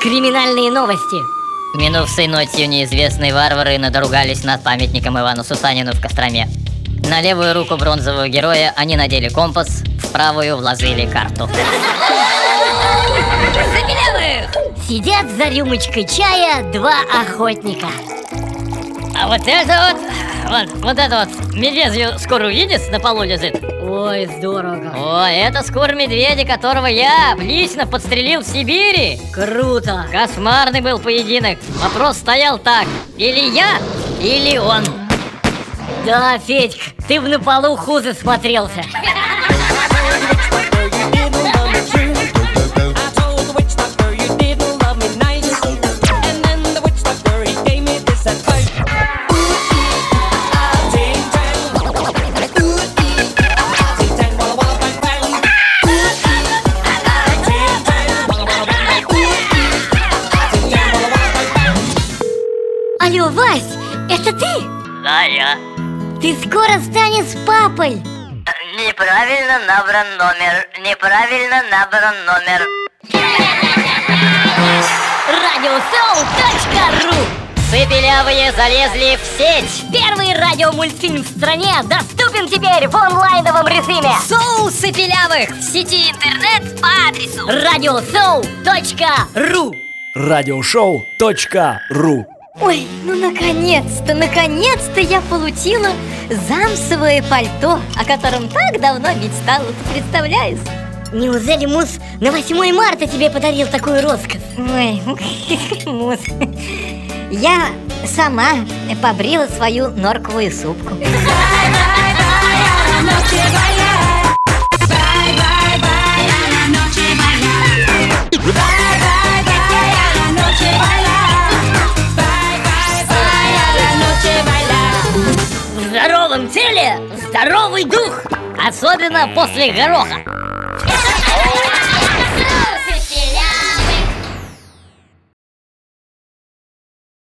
криминальные новости. Минувшей ночью неизвестные варвары надругались над памятником Ивану Сусанину в Костроме. На левую руку бронзового героя они надели компас, в правую вложили карту. Сидят за рюмочкой чая два охотника. А вот это вот, вот, вот это вот медведью скоро видишь, на полу лежит? Ой, здорово. О, это скор медведя, которого я лично подстрелил в Сибири. Круто. Кошмарный был поединок. Вопрос стоял так. Или я, или он. Да, Федька, ты в на полу хуже смотрелся. это ты? Да, я. Ты скоро станешь папой. Неправильно набран номер. Неправильно набран номер. Радиосоу.ру Цепелявые залезли в сеть. Первый радиомультфильм в стране доступен теперь в онлайновом режиме. Соусы пилявых в сети интернет по адресу Радиосоу.ру Радиошоу.ру Ой, ну наконец-то, наконец-то я получила замсовое пальто, о котором так давно мечтала, ты представляешь? Неужели Мус на 8 марта тебе подарил такую роскошь? Ой, Мус, я сама побрила свою норковую супку. Здоровом теле здоровый дух, особенно после гороха.